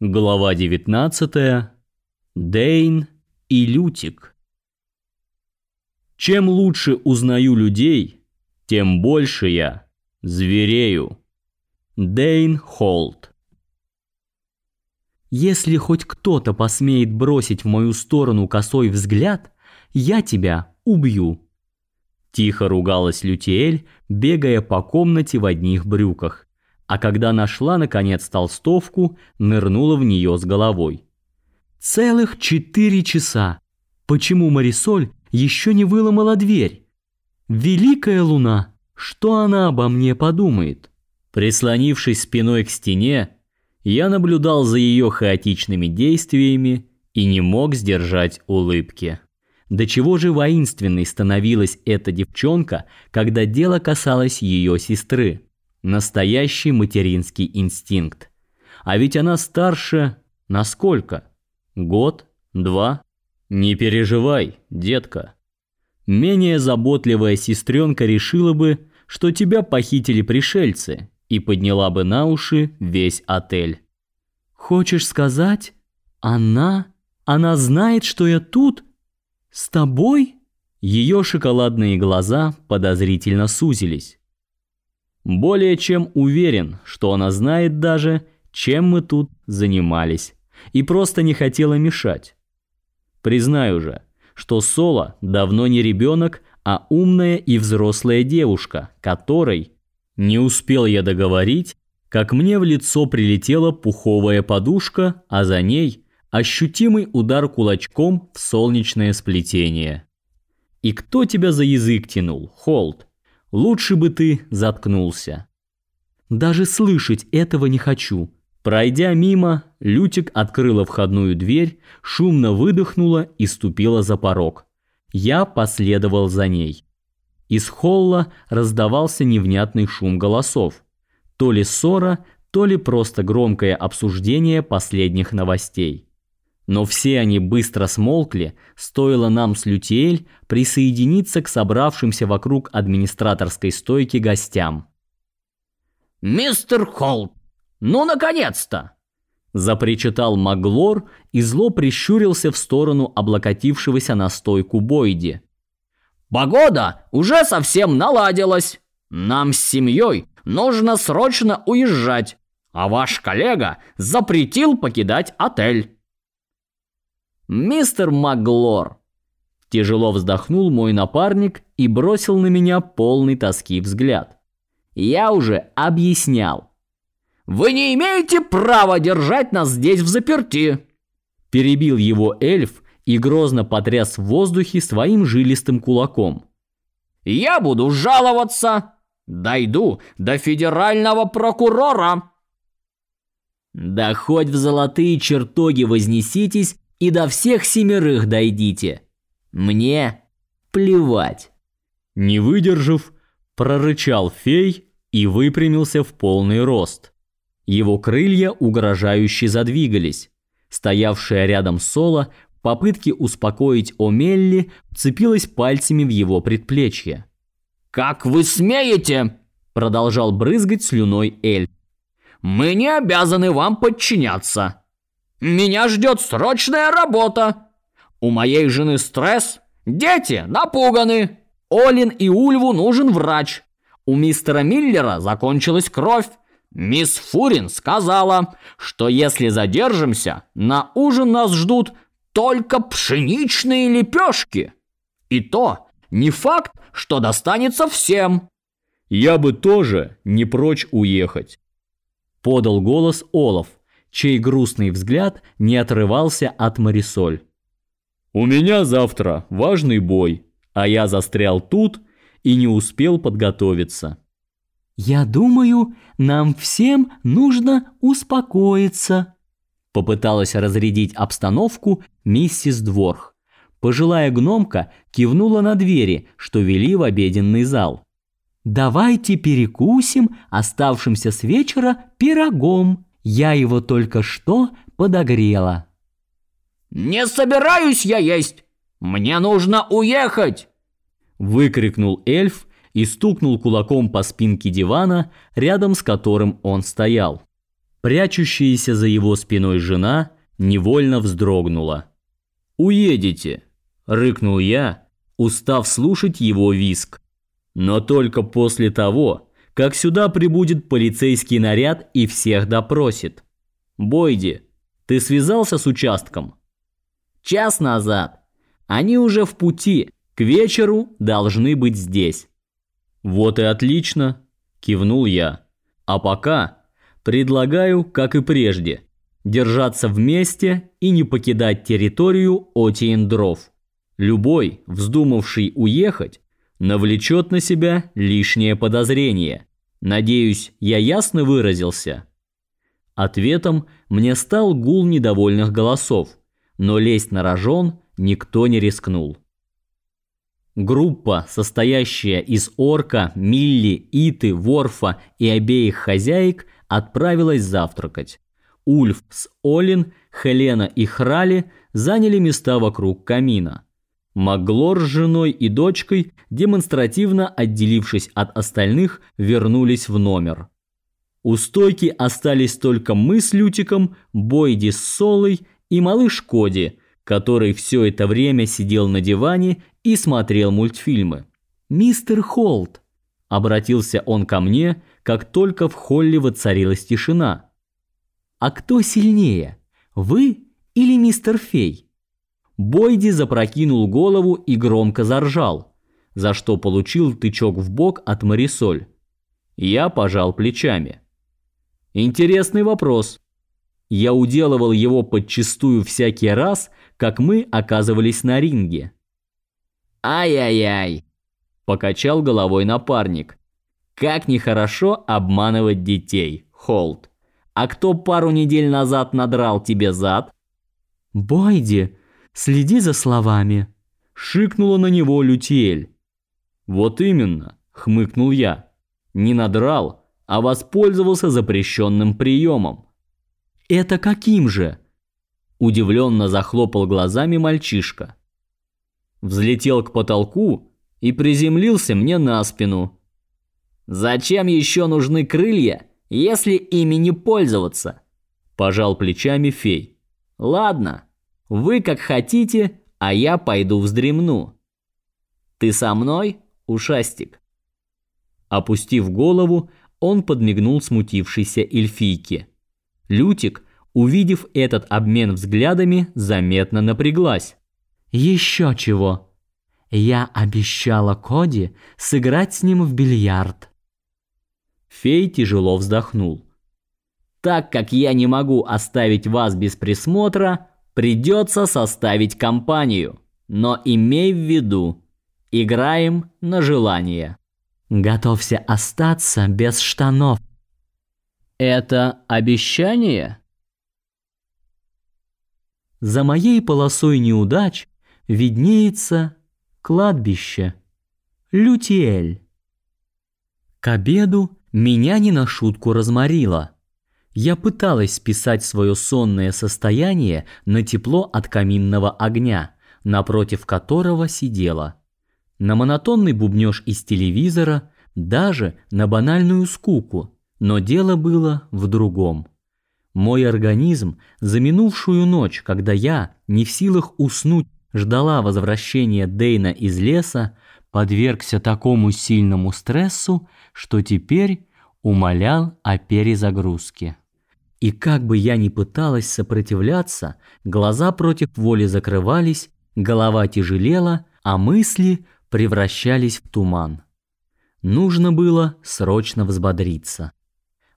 Глава 19. Дейн и Лютик. Чем лучше узнаю людей, тем больше я зверею. Дейн Холт. Если хоть кто-то посмеет бросить в мою сторону косой взгляд, я тебя убью. Тихо ругалась Лютиэль, бегая по комнате в одних брюках а когда нашла, наконец, толстовку, нырнула в нее с головой. «Целых четыре часа! Почему Марисоль еще не выломала дверь? Великая луна! Что она обо мне подумает?» Прислонившись спиной к стене, я наблюдал за ее хаотичными действиями и не мог сдержать улыбки. До чего же воинственной становилась эта девчонка, когда дело касалось ее сестры. Настоящий материнский инстинкт. А ведь она старше на сколько? Год? Два? Не переживай, детка. Менее заботливая сестренка решила бы, что тебя похитили пришельцы, и подняла бы на уши весь отель. Хочешь сказать, она, она знает, что я тут? С тобой? Ее шоколадные глаза подозрительно сузились. Более чем уверен, что она знает даже, чем мы тут занимались, и просто не хотела мешать. Признаю же, что Соло давно не ребенок, а умная и взрослая девушка, которой не успел я договорить, как мне в лицо прилетела пуховая подушка, а за ней ощутимый удар кулачком в солнечное сплетение. И кто тебя за язык тянул, Холд? Лучше бы ты заткнулся. Даже слышать этого не хочу. Пройдя мимо, Лютик открыла входную дверь, шумно выдохнула и ступила за порог. Я последовал за ней. Из холла раздавался невнятный шум голосов. То ли ссора, то ли просто громкое обсуждение последних новостей. Но все они быстро смолкли, стоило нам с Лютиэль присоединиться к собравшимся вокруг администраторской стойки гостям. «Мистер Холт, ну наконец-то!» запричитал Маглор и зло прищурился в сторону облокотившегося на стойку Бойди. «Погода уже совсем наладилась. Нам с семьей нужно срочно уезжать, а ваш коллега запретил покидать отель». «Мистер Маглор!» Тяжело вздохнул мой напарник и бросил на меня полный тоски взгляд. «Я уже объяснял». «Вы не имеете права держать нас здесь в заперти!» Перебил его эльф и грозно потряс в воздухе своим жилистым кулаком. «Я буду жаловаться! Дойду до федерального прокурора!» «Да хоть в золотые чертоги вознеситесь и до всех семерых дойдите. Мне плевать. Не выдержав, прорычал фей и выпрямился в полный рост. Его крылья угрожающе задвигались. Стоявшая рядом Соло в попытке успокоить Омелли вцепилась пальцами в его предплечье. «Как вы смеете?» – продолжал брызгать слюной Эль. «Мы не обязаны вам подчиняться. Меня ждет срочная работа. У моей жены стресс, дети напуганы. Олин и Ульву нужен врач. У мистера Миллера закончилась кровь. Мисс Фурин сказала, что если задержимся, на ужин нас ждут только пшеничные лепешки. И то не факт, что достанется всем. Я бы тоже не прочь уехать. Подал голос Олаф, чей грустный взгляд не отрывался от Марисоль. «У меня завтра важный бой, а я застрял тут и не успел подготовиться». «Я думаю, нам всем нужно успокоиться», — попыталась разрядить обстановку миссис Дворх. Пожилая гномка кивнула на двери, что вели в обеденный зал. «Давайте перекусим оставшимся с вечера пирогом». Я его только что подогрела. «Не собираюсь я есть! Мне нужно уехать!» Выкрикнул эльф и стукнул кулаком по спинке дивана, рядом с которым он стоял. Прячущаяся за его спиной жена невольно вздрогнула. «Уедете!» – рыкнул я, устав слушать его виск. «Но только после того, как сюда прибудет полицейский наряд и всех допросит. Бойди, ты связался с участком?» «Час назад. Они уже в пути, к вечеру должны быть здесь». «Вот и отлично!» – кивнул я. «А пока предлагаю, как и прежде, держаться вместе и не покидать территорию Отиендров. Любой, вздумавший уехать, навлечет на себя лишнее подозрение. Надеюсь, я ясно выразился?» Ответом мне стал гул недовольных голосов, но лезть на рожон никто не рискнул. Группа, состоящая из Орка, Милли, Иты, Ворфа и обеих хозяек, отправилась завтракать. Ульф с Олин, Хелена и Храли заняли места вокруг камина. Маглор с женой и дочкой, демонстративно отделившись от остальных, вернулись в номер. У стойки остались только мы с Лютиком, Бойди с Солой и малыш Коди, который все это время сидел на диване и смотрел мультфильмы. «Мистер Холт!» – обратился он ко мне, как только в холле воцарилась тишина. «А кто сильнее, вы или мистер Фей?» Бойди запрокинул голову и громко заржал, за что получил тычок в бок от Марисоль. Я пожал плечами. Интересный вопрос. Я уделывал его подчистую всякий раз, как мы оказывались на ринге. «Ай-яй-яй!» – покачал головой напарник. «Как нехорошо обманывать детей, Холт. А кто пару недель назад надрал тебе зад?» «Бойди, следи за словами!» – шикнула на него Лютиэль. «Вот именно!» – хмыкнул я. «Не надрал, а воспользовался запрещенным приемом». «Это каким же?» Удивленно захлопал глазами мальчишка. Взлетел к потолку и приземлился мне на спину. «Зачем еще нужны крылья, если ими не пользоваться?» Пожал плечами фей. «Ладно, вы как хотите, а я пойду вздремну. Ты со мной, ушастик?» Опустив голову, он подмигнул смутившейся эльфийке. Лютик увидев этот обмен взглядами, заметно напряглась. «Еще чего. Я обещала Коди сыграть с ним в бильярд». Фей тяжело вздохнул. «Так как я не могу оставить вас без присмотра, придется составить компанию. Но имей в виду, играем на желание». «Готовься остаться без штанов». «Это обещание?» За моей полосой неудач виднеется кладбище. Лютиэль. К обеду меня не на шутку разморило. Я пыталась списать свое сонное состояние на тепло от каминного огня, напротив которого сидела. На монотонный бубнёж из телевизора, даже на банальную скуку, но дело было в другом. Мой организм за минувшую ночь, когда я, не в силах уснуть, ждала возвращения Дейна из леса, подвергся такому сильному стрессу, что теперь умолял о перезагрузке. И как бы я ни пыталась сопротивляться, глаза против воли закрывались, голова тяжелела, а мысли превращались в туман. Нужно было срочно взбодриться.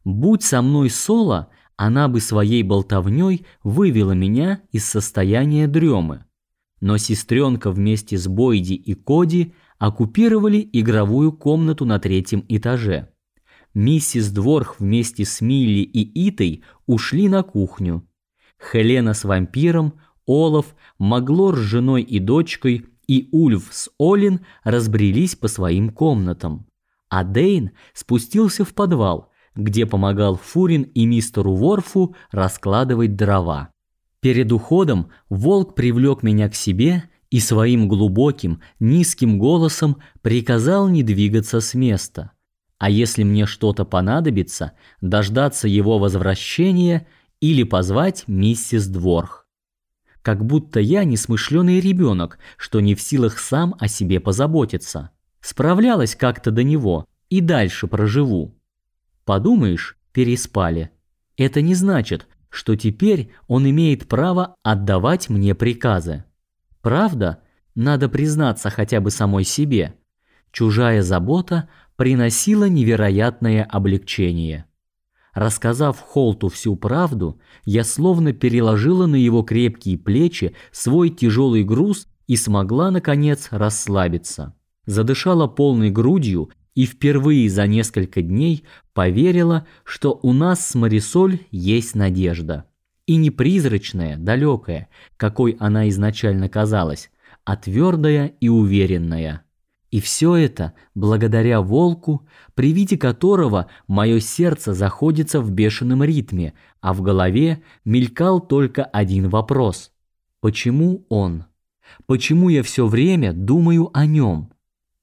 Будь со мной Соло, она бы своей болтовней вывела меня из состояния дремы. Но сестренка вместе с Бойди и Коди оккупировали игровую комнату на третьем этаже. Миссис Дворх вместе с Милли и Итой ушли на кухню. Хелена с вампиром, Олаф, Маглор с женой и дочкой и Ульф с Олин разбрелись по своим комнатам. А Дейн спустился в подвал – где помогал Фурин и мистеру Ворфу раскладывать дрова. Перед уходом волк привлек меня к себе и своим глубоким, низким голосом приказал не двигаться с места. А если мне что-то понадобится, дождаться его возвращения или позвать миссис Дворх. Как будто я несмышленый ребенок, что не в силах сам о себе позаботиться. Справлялась как-то до него и дальше проживу. Подумаешь, переспали. Это не значит, что теперь он имеет право отдавать мне приказы. Правда, надо признаться хотя бы самой себе. Чужая забота приносила невероятное облегчение. Рассказав Холту всю правду, я словно переложила на его крепкие плечи свой тяжелый груз и смогла, наконец, расслабиться. Задышала полной грудью и впервые за несколько дней поверила, что у нас с Марисоль есть надежда. И не призрачная, далекая, какой она изначально казалась, а твердая и уверенная. И все это благодаря волку, при виде которого мое сердце заходится в бешеном ритме, а в голове мелькал только один вопрос. Почему он? Почему я все время думаю о нем?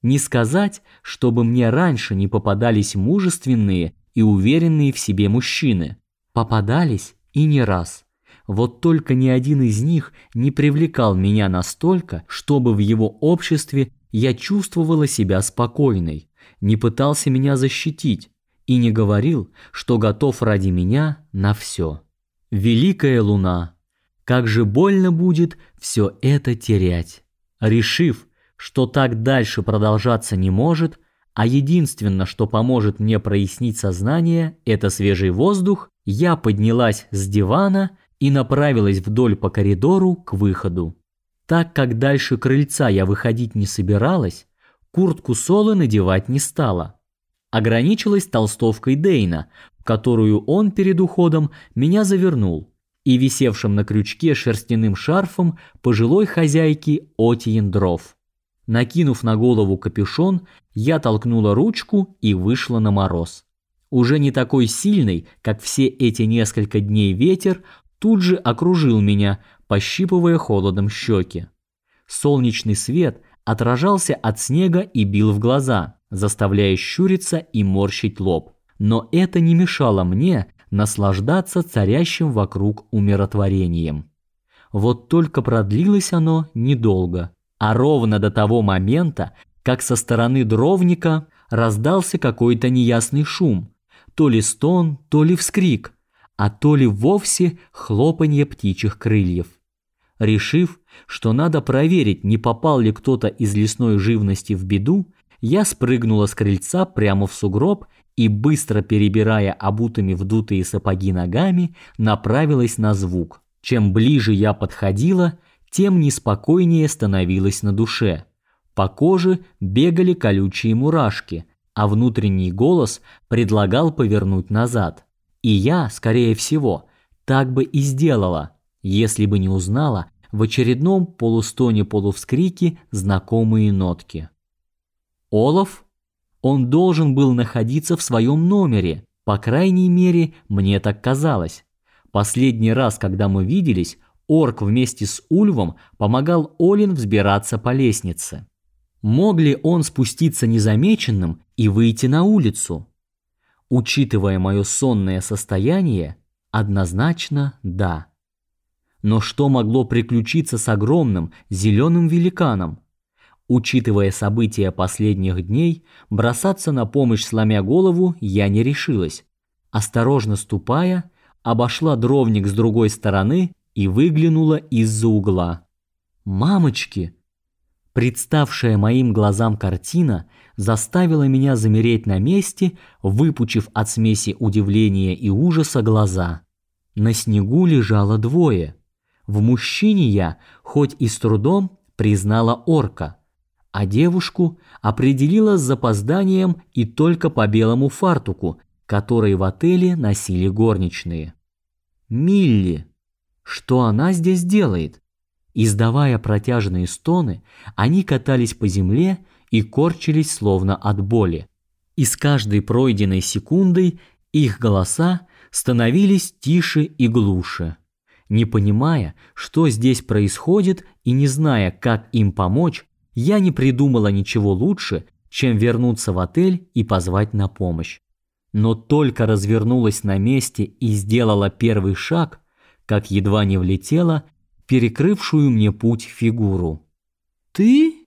Не сказать, чтобы мне раньше не попадались мужественные и уверенные в себе мужчины. Попадались и не раз. Вот только ни один из них не привлекал меня настолько, чтобы в его обществе я чувствовала себя спокойной, не пытался меня защитить и не говорил, что готов ради меня на все. Великая луна, как же больно будет все это терять. Решив, что так дальше продолжаться не может, а единственное, что поможет мне прояснить сознание, это свежий воздух, я поднялась с дивана и направилась вдоль по коридору к выходу. Так как дальше крыльца я выходить не собиралась, куртку Солы надевать не стала. Ограничилась толстовкой Дейна, в которую он перед уходом меня завернул, и висевшим на крючке шерстяным шарфом пожилой хозяйки Отиендров. Накинув на голову капюшон, я толкнула ручку и вышла на мороз. Уже не такой сильный, как все эти несколько дней ветер, тут же окружил меня, пощипывая холодом щеки. Солнечный свет отражался от снега и бил в глаза, заставляя щуриться и морщить лоб. Но это не мешало мне наслаждаться царящим вокруг умиротворением. Вот только продлилось оно недолго, а ровно до того момента, как со стороны дровника раздался какой-то неясный шум, то ли стон, то ли вскрик, а то ли вовсе хлопанье птичьих крыльев. Решив, что надо проверить, не попал ли кто-то из лесной живности в беду, я спрыгнула с крыльца прямо в сугроб и, быстро перебирая обутыми вдутые сапоги ногами, направилась на звук. Чем ближе я подходила, тем неспокойнее становилось на душе. По коже бегали колючие мурашки, а внутренний голос предлагал повернуть назад. И я, скорее всего, так бы и сделала – если бы не узнала в очередном полустоне-полувскрике знакомые нотки. Олаф? Он должен был находиться в своем номере, по крайней мере, мне так казалось. Последний раз, когда мы виделись, Орк вместе с Ульвом помогал Олин взбираться по лестнице. Мог ли он спуститься незамеченным и выйти на улицу? Учитывая мое сонное состояние, однозначно да. Но что могло приключиться с огромным зеленым великаном? Учитывая события последних дней, бросаться на помощь сломя голову я не решилась. Осторожно ступая, обошла дровник с другой стороны и выглянула из-за угла. «Мамочки!» Представшая моим глазам картина заставила меня замереть на месте, выпучив от смеси удивления и ужаса глаза. На снегу лежало двое – в мужчине я, хоть и с трудом, признала орка, а девушку определила с запозданием и только по белому фартуку, который в отеле носили горничные. Милли. Что она здесь делает? Издавая протяжные стоны, они катались по земле и корчились словно от боли. И с каждой пройденной секундой их голоса становились тише и глуше. Не понимая, что здесь происходит и не зная, как им помочь, я не придумала ничего лучше, чем вернуться в отель и позвать на помощь. Но только развернулась на месте и сделала первый шаг, как едва не влетела перекрывшую мне путь фигуру. «Ты?»